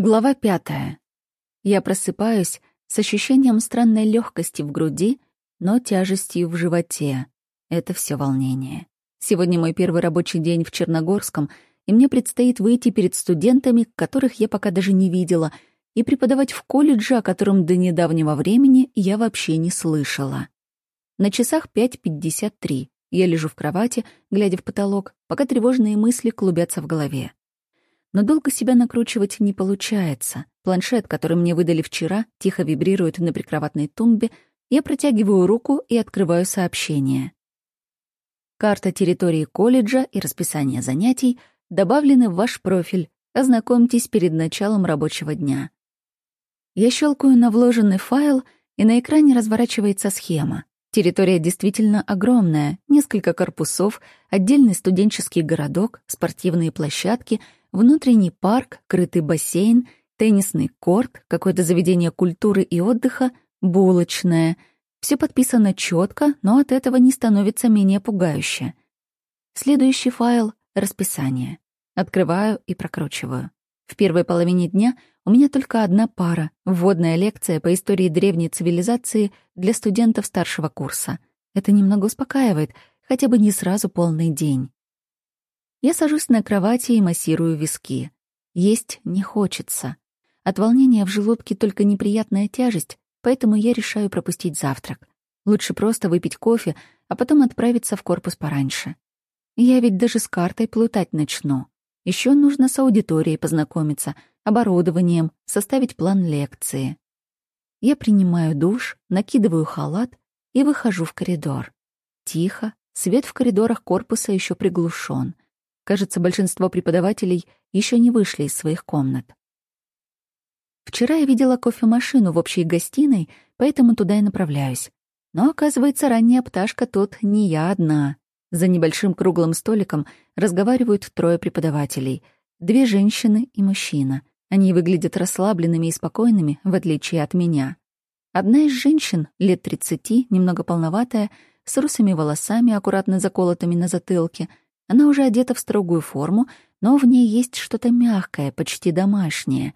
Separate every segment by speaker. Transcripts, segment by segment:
Speaker 1: Глава пятая. Я просыпаюсь с ощущением странной легкости в груди, но тяжестью в животе. Это все волнение. Сегодня мой первый рабочий день в Черногорском, и мне предстоит выйти перед студентами, которых я пока даже не видела, и преподавать в колледже, о котором до недавнего времени я вообще не слышала. На часах 5.53. Я лежу в кровати, глядя в потолок, пока тревожные мысли клубятся в голове. Но долго себя накручивать не получается. Планшет, который мне выдали вчера, тихо вибрирует на прикроватной тумбе. Я протягиваю руку и открываю сообщение. Карта территории колледжа и расписание занятий добавлены в ваш профиль. Ознакомьтесь перед началом рабочего дня. Я щелкаю на вложенный файл, и на экране разворачивается схема. Территория действительно огромная, несколько корпусов, отдельный студенческий городок, спортивные площадки — внутренний парк, крытый бассейн, теннисный корт, какое-то заведение культуры и отдыха, булочная. Все подписано четко, но от этого не становится менее пугающе. Следующий файл — расписание. Открываю и прокручиваю. В первой половине дня у меня только одна пара — вводная лекция по истории древней цивилизации для студентов старшего курса. Это немного успокаивает, хотя бы не сразу полный день. Я сажусь на кровати и массирую виски. Есть не хочется. От волнения в желудке только неприятная тяжесть, поэтому я решаю пропустить завтрак. Лучше просто выпить кофе, а потом отправиться в корпус пораньше. Я ведь даже с картой плутать начну. Еще нужно с аудиторией познакомиться, оборудованием, составить план лекции. Я принимаю душ, накидываю халат и выхожу в коридор. Тихо, свет в коридорах корпуса еще приглушен. Кажется, большинство преподавателей еще не вышли из своих комнат. Вчера я видела кофемашину в общей гостиной, поэтому туда и направляюсь. Но, оказывается, ранняя пташка тут не я одна. За небольшим круглым столиком разговаривают трое преподавателей. Две женщины и мужчина. Они выглядят расслабленными и спокойными, в отличие от меня. Одна из женщин, лет 30, немного полноватая, с русыми волосами, аккуратно заколотыми на затылке — она уже одета в строгую форму, но в ней есть что-то мягкое, почти домашнее.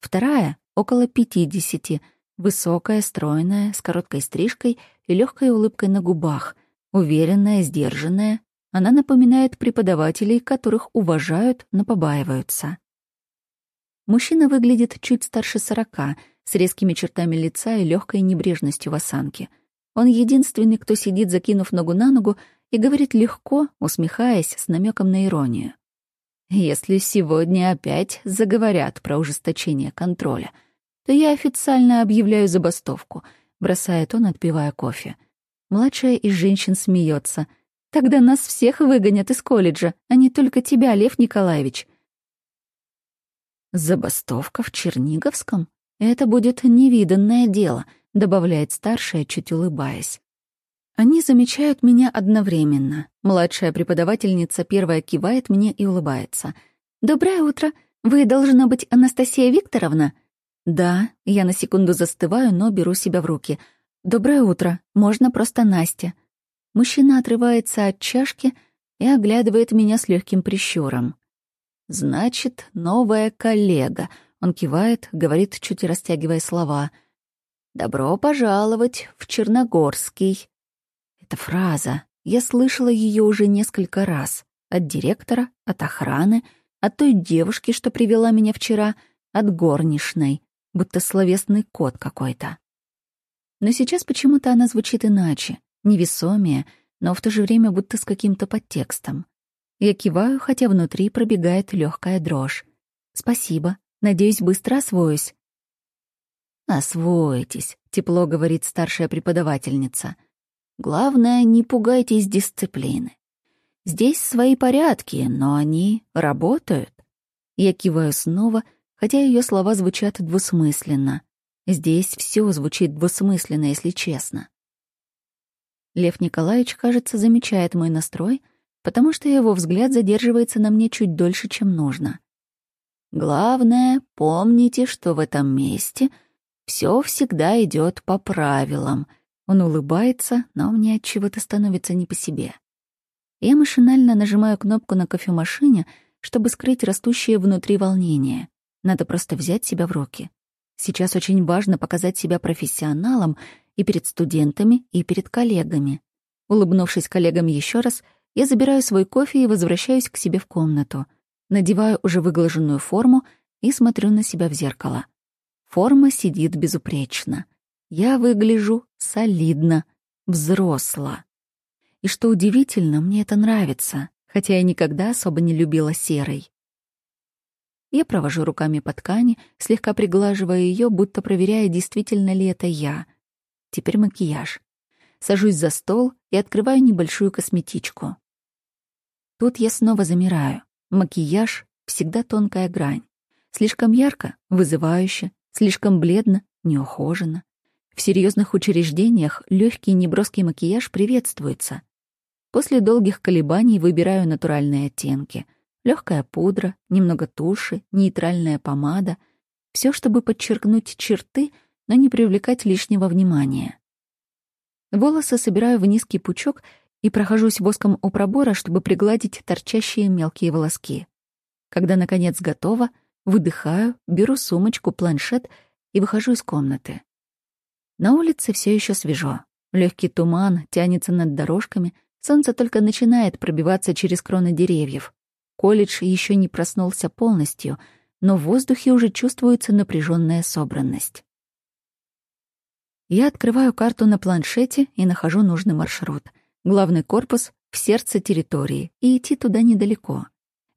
Speaker 1: Вторая — около пятидесяти, высокая, стройная, с короткой стрижкой и легкой улыбкой на губах, уверенная, сдержанная. Она напоминает преподавателей, которых уважают, но побаиваются. Мужчина выглядит чуть старше сорока, с резкими чертами лица и легкой небрежностью в осанке. Он единственный, кто сидит, закинув ногу на ногу, и говорит легко, усмехаясь с намеком на иронию. «Если сегодня опять заговорят про ужесточение контроля, то я официально объявляю забастовку», — бросает он, отпивая кофе. Младшая из женщин смеется. «Тогда нас всех выгонят из колледжа, а не только тебя, Лев Николаевич». «Забастовка в Черниговском? Это будет невиданное дело», — добавляет старшая, чуть улыбаясь. Они замечают меня одновременно. Младшая преподавательница первая кивает мне и улыбается. «Доброе утро. Вы, должна быть, Анастасия Викторовна?» «Да». Я на секунду застываю, но беру себя в руки. «Доброе утро. Можно просто Настя». Мужчина отрывается от чашки и оглядывает меня с легким прищуром. «Значит, новая коллега», — он кивает, говорит, чуть растягивая слова. «Добро пожаловать в Черногорский». Эта фраза, я слышала ее уже несколько раз. От директора, от охраны, от той девушки, что привела меня вчера, от горничной, будто словесный код какой-то. Но сейчас почему-то она звучит иначе, невесомее, но в то же время будто с каким-то подтекстом. Я киваю, хотя внутри пробегает легкая дрожь. «Спасибо. Надеюсь, быстро освоюсь». «Освоитесь», — тепло говорит старшая преподавательница. Главное, не пугайтесь дисциплины. Здесь свои порядки, но они работают. Я киваю снова, хотя ее слова звучат двусмысленно. Здесь все звучит двусмысленно, если честно. Лев Николаевич, кажется, замечает мой настрой, потому что его взгляд задерживается на мне чуть дольше, чем нужно. Главное, помните, что в этом месте все всегда идет по правилам — он улыбается, но мне от чего-то становится не по себе. Я машинально нажимаю кнопку на кофемашине, чтобы скрыть растущее внутри волнение. Надо просто взять себя в руки. Сейчас очень важно показать себя профессионалом и перед студентами, и перед коллегами. Улыбнувшись коллегам еще раз, я забираю свой кофе и возвращаюсь к себе в комнату. Надеваю уже выглаженную форму и смотрю на себя в зеркало. Форма сидит безупречно. Я выгляжу солидно, взросло. И что удивительно, мне это нравится, хотя я никогда особо не любила серый. Я провожу руками по ткани, слегка приглаживая ее, будто проверяя, действительно ли это я. Теперь макияж. Сажусь за стол и открываю небольшую косметичку. Тут я снова замираю. Макияж — всегда тонкая грань. Слишком ярко — вызывающе, слишком бледно — неухоженно. В серьезных учреждениях легкий неброский макияж приветствуется. После долгих колебаний выбираю натуральные оттенки. Легкая пудра, немного туши, нейтральная помада. Все, чтобы подчеркнуть черты, но не привлекать лишнего внимания. Волосы собираю в низкий пучок и прохожусь воском у пробора, чтобы пригладить торчащие мелкие волоски. Когда, наконец, готово, выдыхаю, беру сумочку, планшет и выхожу из комнаты. На улице все еще свежо. Легкий туман тянется над дорожками, солнце только начинает пробиваться через кроны деревьев. Колледж еще не проснулся полностью, но в воздухе уже чувствуется напряженная собранность. Я открываю карту на планшете и нахожу нужный маршрут — Главный корпус в сердце территории, и идти туда недалеко.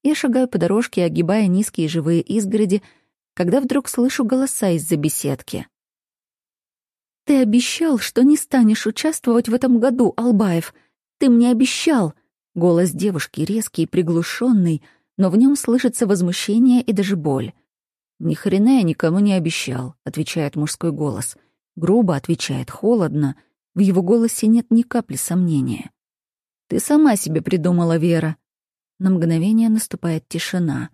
Speaker 1: Я шагаю по дорожке, огибая низкие живые изгороди, когда вдруг слышу голоса из-за беседки. «Ты обещал, что не станешь участвовать в этом году, Албаев. Ты мне обещал!» Голос девушки резкий и приглушенный, но в нем слышится возмущение и даже боль. «Ни хрена я никому не обещал», — отвечает мужской голос. Грубо отвечает, холодно — в его голосе нет ни капли сомнения. «Ты сама себе придумала, Вера». На мгновение наступает тишина.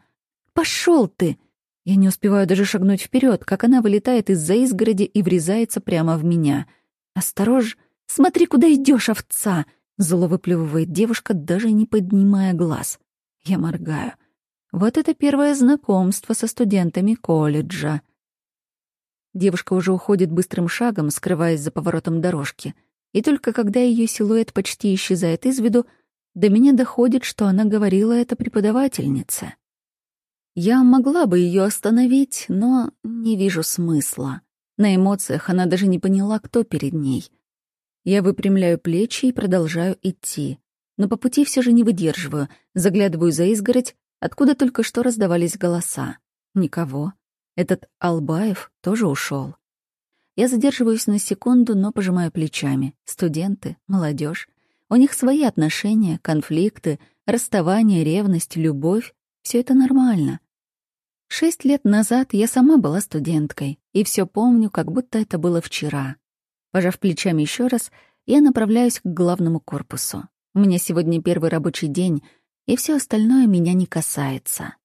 Speaker 1: «Пошел ты!» Я не успеваю даже шагнуть вперед, как она вылетает из-за изгороди и врезается прямо в меня. «Осторож! Смотри, куда идешь, овца!» Зло выплевывает девушка, даже не поднимая глаз. Я моргаю. Вот это первое знакомство со студентами колледжа. Девушка уже уходит быстрым шагом, скрываясь за поворотом дорожки. И только когда ее силуэт почти исчезает из виду, до меня доходит, что она говорила это преподавательнице. Я могла бы ее остановить, но не вижу смысла. На эмоциях она даже не поняла, кто перед ней. Я выпрямляю плечи и продолжаю идти. Но по пути все же не выдерживаю, заглядываю за изгородь, откуда только что раздавались голоса. Никого. Этот Албаев тоже ушел. Я задерживаюсь на секунду, но пожимаю плечами. Студенты, молодежь. У них свои отношения, конфликты, расставание, ревность, любовь. Все это нормально. Шесть лет назад я сама была студенткой, и все помню, как будто это было вчера. Пожав плечами еще раз, я направляюсь к главному корпусу. У меня сегодня первый рабочий день, и все остальное меня не касается.